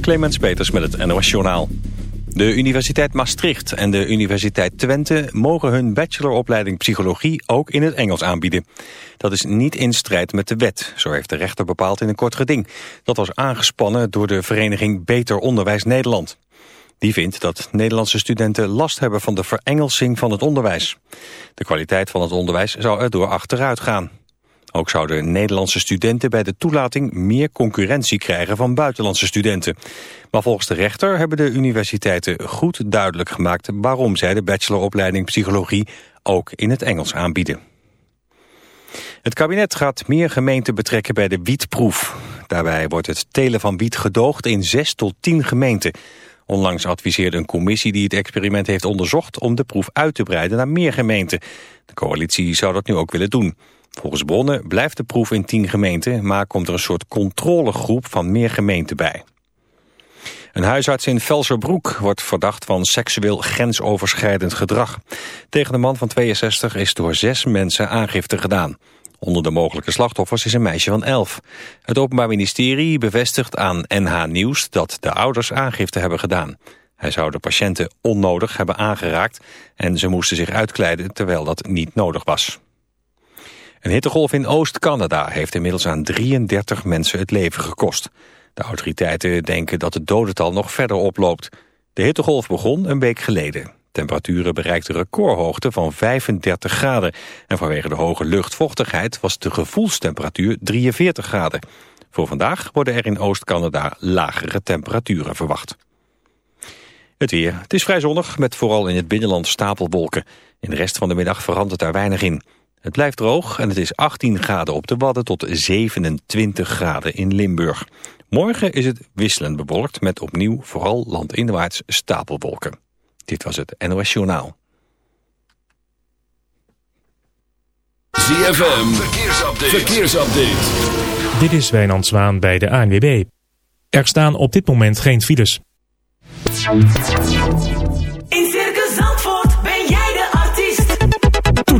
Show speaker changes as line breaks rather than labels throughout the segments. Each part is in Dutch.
Clemens Peters met het NOS Journaal. De Universiteit Maastricht en de Universiteit Twente mogen hun bacheloropleiding psychologie ook in het Engels aanbieden. Dat is niet in strijd met de wet, zo heeft de rechter bepaald in een kort geding. Dat was aangespannen door de vereniging Beter Onderwijs Nederland. Die vindt dat Nederlandse studenten last hebben van de verengelsing van het onderwijs. De kwaliteit van het onderwijs zou erdoor achteruit gaan. Ook zouden Nederlandse studenten bij de toelating meer concurrentie krijgen van buitenlandse studenten. Maar volgens de rechter hebben de universiteiten goed duidelijk gemaakt waarom zij de bacheloropleiding psychologie ook in het Engels aanbieden. Het kabinet gaat meer gemeenten betrekken bij de wietproef. Daarbij wordt het telen van wiet gedoogd in 6 tot 10 gemeenten. Onlangs adviseerde een commissie die het experiment heeft onderzocht... om de proef uit te breiden naar meer gemeenten. De coalitie zou dat nu ook willen doen. Volgens bronnen blijft de proef in 10 gemeenten... maar komt er een soort controlegroep van meer gemeenten bij. Een huisarts in Velserbroek wordt verdacht van seksueel grensoverschrijdend gedrag. Tegen de man van 62 is door zes mensen aangifte gedaan. Onder de mogelijke slachtoffers is een meisje van 11. Het Openbaar Ministerie bevestigt aan NH Nieuws dat de ouders aangifte hebben gedaan. Hij zou de patiënten onnodig hebben aangeraakt en ze moesten zich uitkleiden terwijl dat niet nodig was. Een hittegolf in Oost-Canada heeft inmiddels aan 33 mensen het leven gekost. De autoriteiten denken dat het dodental nog verder oploopt. De hittegolf begon een week geleden. Temperaturen bereikten recordhoogte van 35 graden. En vanwege de hoge luchtvochtigheid was de gevoelstemperatuur 43 graden. Voor vandaag worden er in Oost-Canada lagere temperaturen verwacht. Het weer. Het is vrij zonnig, met vooral in het binnenland stapelwolken. In de rest van de middag verandert daar weinig in. Het blijft droog en het is 18 graden op de Wadden tot 27 graden in Limburg. Morgen is het wisselend bewolkt met opnieuw vooral landinwaarts stapelwolken. Dit was het NOS Journaal.
ZFM, verkeersupdate. verkeersupdate.
Dit is Wijnand Zwaan bij de ANWB. Er staan op dit moment geen files.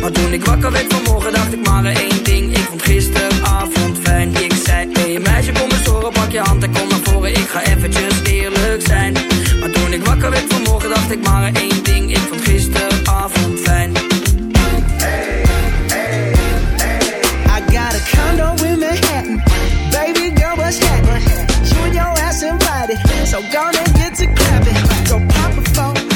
Maar toen ik wakker werd vanmorgen, dacht ik maar één ding. Ik vond gisteravond fijn. Ik zei, hey meisje, kom eens horen, pak je hand en kom naar voren. Ik ga eventjes eerlijk zijn. Maar toen ik wakker werd vanmorgen, dacht ik maar één ding. Ik vond gisteravond fijn.
I got a condo in Manhattan. Baby girl, what's happening? You and your ass invited. So gonna get to clapping. Go pop it for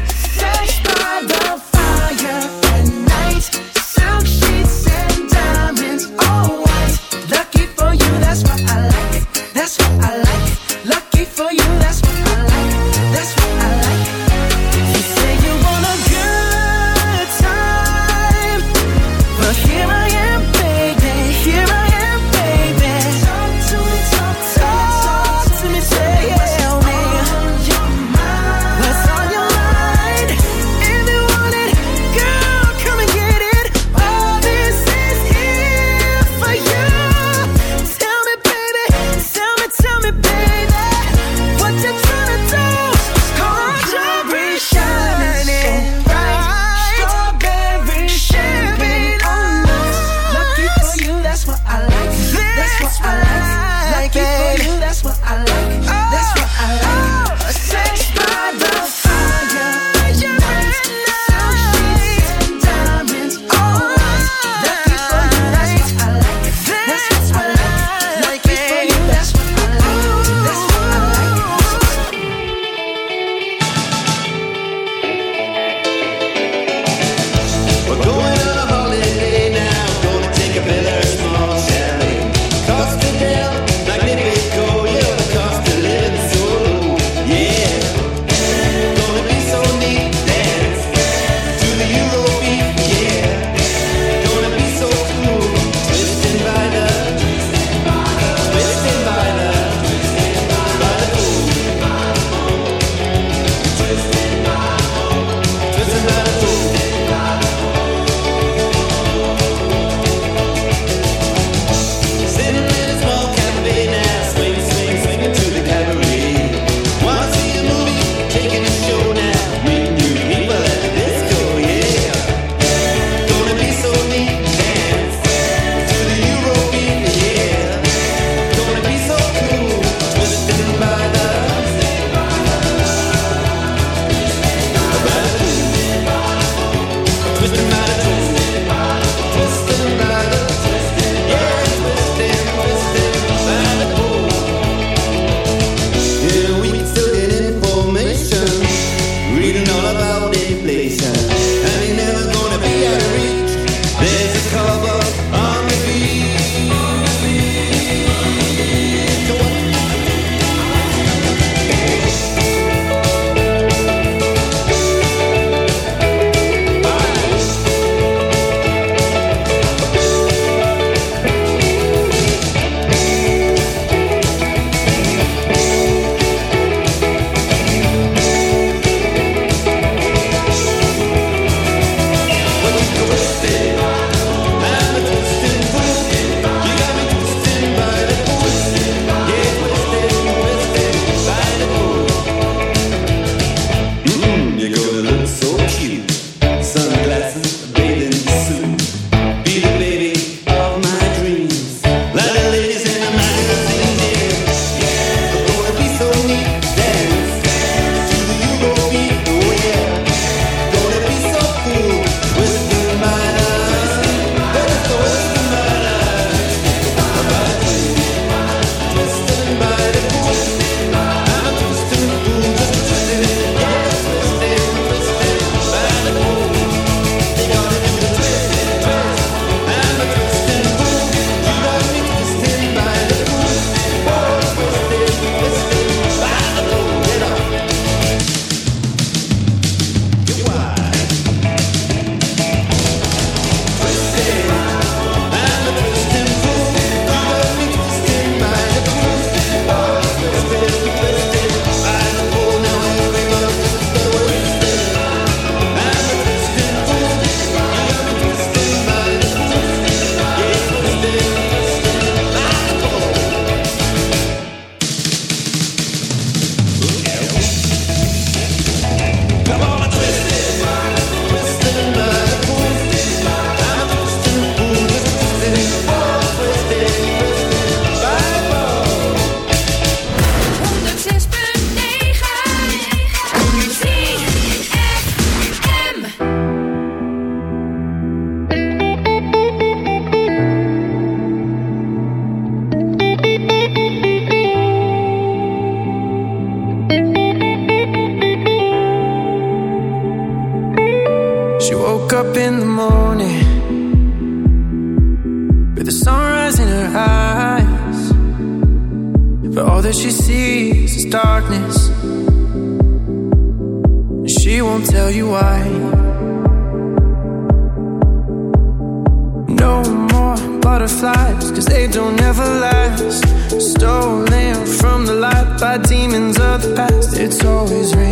it's always raining.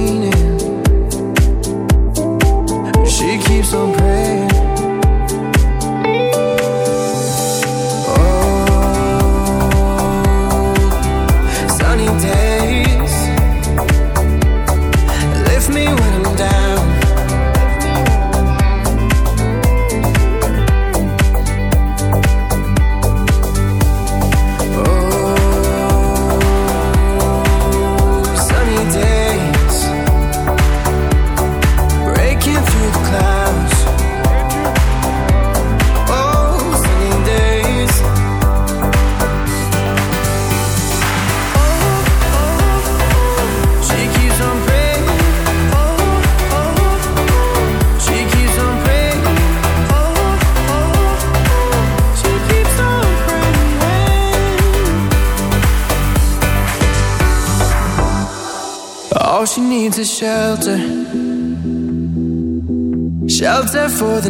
for the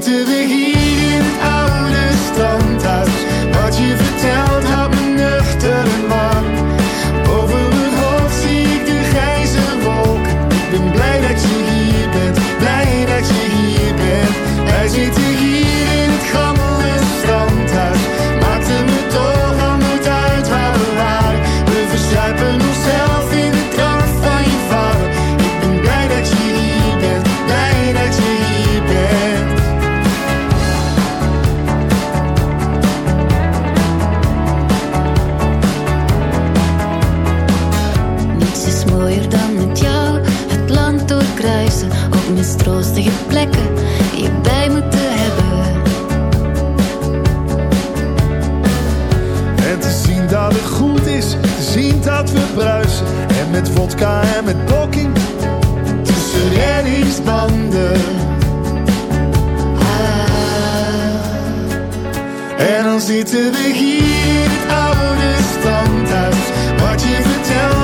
to the
zitten we hier, in het oude standaard? Wat je vertelt.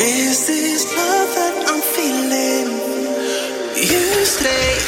Is
this love that I'm feeling? You stay.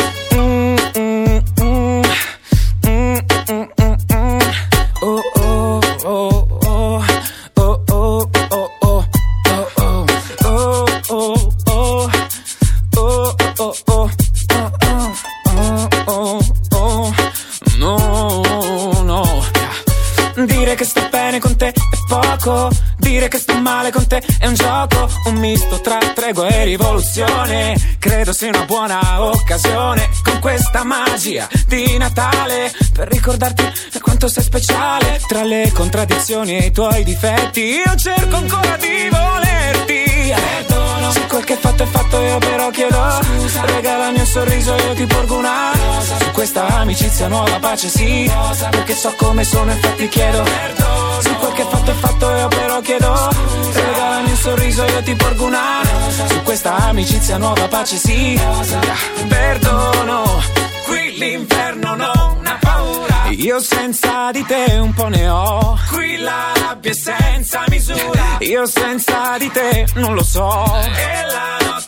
tregua e rivoluzione. Credo sia una buona occasione Con questa magia di Natale Per ricordarti quanto sei speciale Tra le contraddizioni e i tuoi difetti. Io cerco ancora di volerti. Perdono. Se quel che fatto è fatto io però chiedo. Scusa. Regalami un sorriso io ti porgo una Su questa amicizia nuova pace sì. Rosa Perché so come sono infatti chiedo Perdono. Se quel che fatto è fatto io però chiedo Scusa. Regalami un sorriso io ti porgo una Rosa. Su questa amicizia nuova pace sì. Rosa Perdono Qui l'inferno non ha paura. Io senza di te un po' ne ho. Qui la rabbia è senza misura. Io senza di te non lo so. E la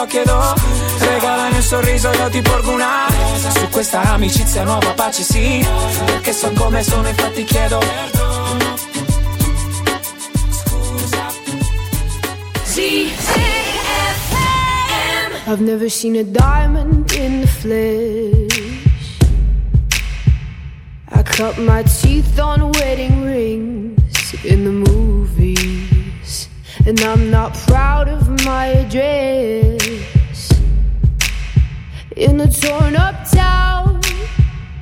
però chiedo. Regalami un sorriso io ti porgo una. Su questa amicizia nuova pace sì. Perché so come sono infatti chiedo Perdono.
I've never seen a diamond in the flesh. I cut my teeth on wedding rings in the movies. And I'm not proud of my address. In a torn up town,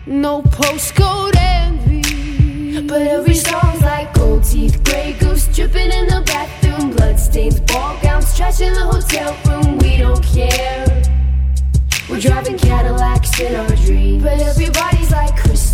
no postcode envy. But every song's like gold teeth, gray goose dripping in the bathroom, bloodstains, ball gowns, trash in the hotel room. We don't care. We're driving Cadillacs in our dreams. But everybody's like